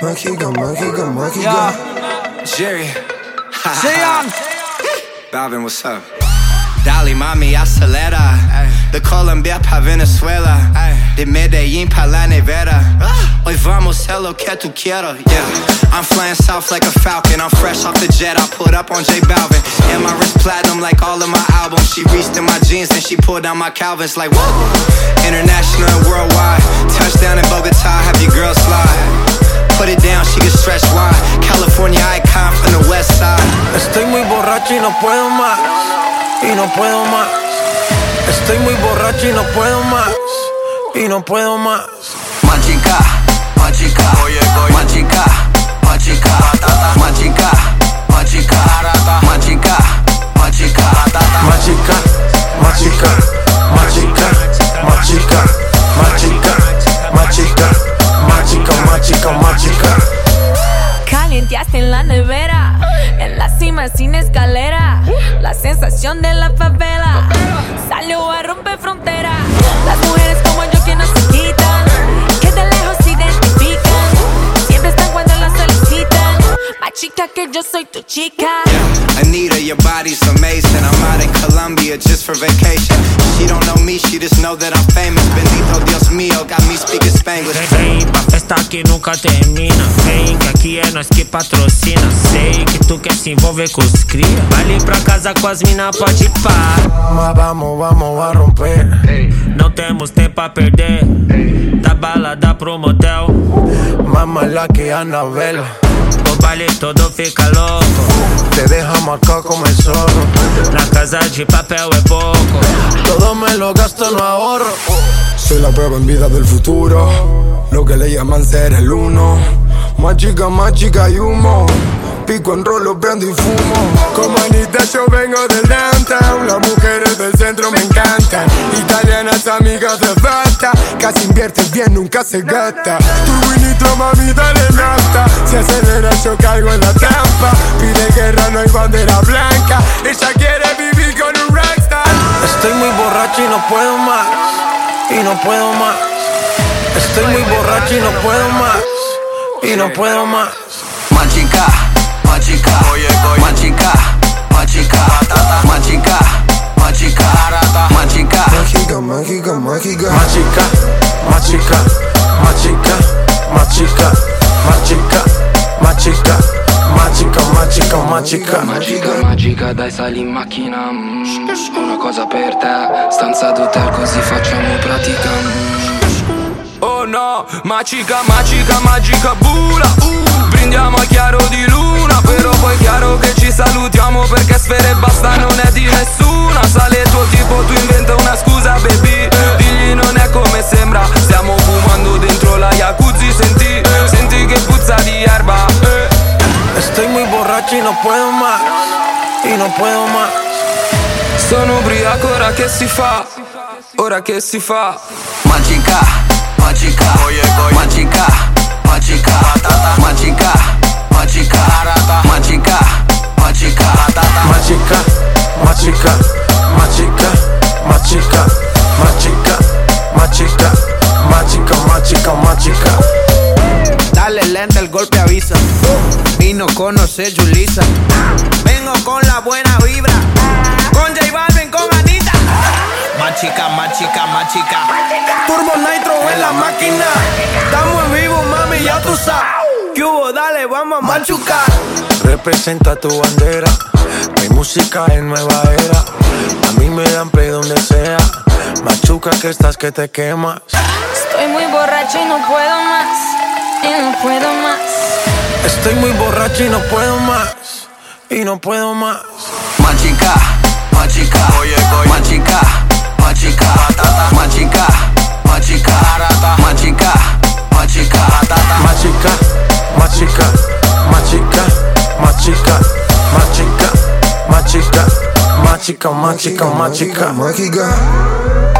Mágica, mágica, mágica. Jerry. Sean. Balvin, what's up? Dali, mami, acelera. De Colombia pa Venezuela. De Medellín pa La Nevera. Ah. Hoy vamos a lo que tú quieras. Yeah. I'm flying south like a falcon. I'm fresh off the jet. I put up on J Balvin. And my wrist platinum like all of my albums. She reached in my jeans, and she pulled down my Calvins like whoa. International and worldwide. Touchdown in Bogota, have your girl slide. Put it down, she get stretched wide. California icon from the west side. Estoy muy borracho y no puedo más. Y no puedo más. Estoy muy borracho y no puedo más. Y no puedo más. Machica, machica, machica, machica, machica, machica, machica, machica, Machica, machica, machica, sin escalera. La sensación de la favela salió a romper frontera. Las mujeres como yo que no se quitan, que de lejos se identifican. Siempre están cuando las solicitan. Más chica que yo soy tu chica. Anita, your body's amazing. I'm out in Colombia just for vacation. She don't know me, she just know that I'm famous. Bendito Dios mío, got me speaking Spanglish. Vem pra festa que nunca termina. Vem que aqui é nós que patrocina. Sei que tu quer se envolver com os cria. Vai ali pra casa com as mina, pode pá. Mas vamos, vamos a romper. Não temos tempo a perder. Da balada pro motel. Más mala que Anabel. O baile todo fica louco. Te deja marcado como el zorro. Na casa de papel é pouco. Todo me lo gasto, no ahorro. Soy la prueba en vida del futuro. Lo que le llaman ser el uno. Más chica, más chica y humo. Pico en rolo, prendo y fumo. Como Anita, yo vengo del downtown. Las mujeres del centro me encantan. Italianas, amigas de falta. Casi inviertes bien, nunca se gasta. Tu winito, mami, dale nafta. Si acelera, yo caigo en la trampa. Pide guerra, no hay bandera blanca. Ella quiere vivir con un rockstar. Estoy muy borracho y no puedo más. Y no puedo más. Estoy muy borracho y no puedo más. Y no puedo más. Machica, machica, machica, machica, machica, machica, machica. Mágica, mágica, mágica. Machica, machica, machica, machica, machica, machica. Magica, magica, magica Magica, magica, dai sali in macchina. Mm. Una cosa per te, stanza d'hotel così facciamo pratica. Mm. Oh no, magica, magica, magica bula uh, Brindiamo a chiaro di luna Però poi chiaro che ci salutiamo Perché sfere e basta non è di nessuna. Sale il tuo tipo, tu inventa una scusa baby. Digli non è come sembra. Stiamo fumando dentro la jacuzzi Senti, senti che puzza di erba. Eh. Estoy muy borracho y no puedo más. Y no puedo más. Sono ubriaco ora che si fa? Ora che si fa Machica, machica, machica, machica, machica, machica, machica, machica, Machica, machica, machica, machica, machica, machica, machica, machica, machica. Dale lenta, el golpe avisa. Vino conoce Julisa. Vengo con la buena vibra. Con J Balvin, con Anita. Machica, machica, machica. Turbo Nitro en la máquina. Estamos en vivo, mami, ya tú sabes. ¿Qué hubo? Dale, vamos a machucar. Representa tu bandera. Mi música es nueva era. A mí me dan play donde sea. Machuca que estás que te quemas. Estoy muy borracho y no puedo más. Y no puedo más. Estoy muy borracho y no puedo más. Y no puedo más. machica, мальчика, мальчика, мальчика, мальчика.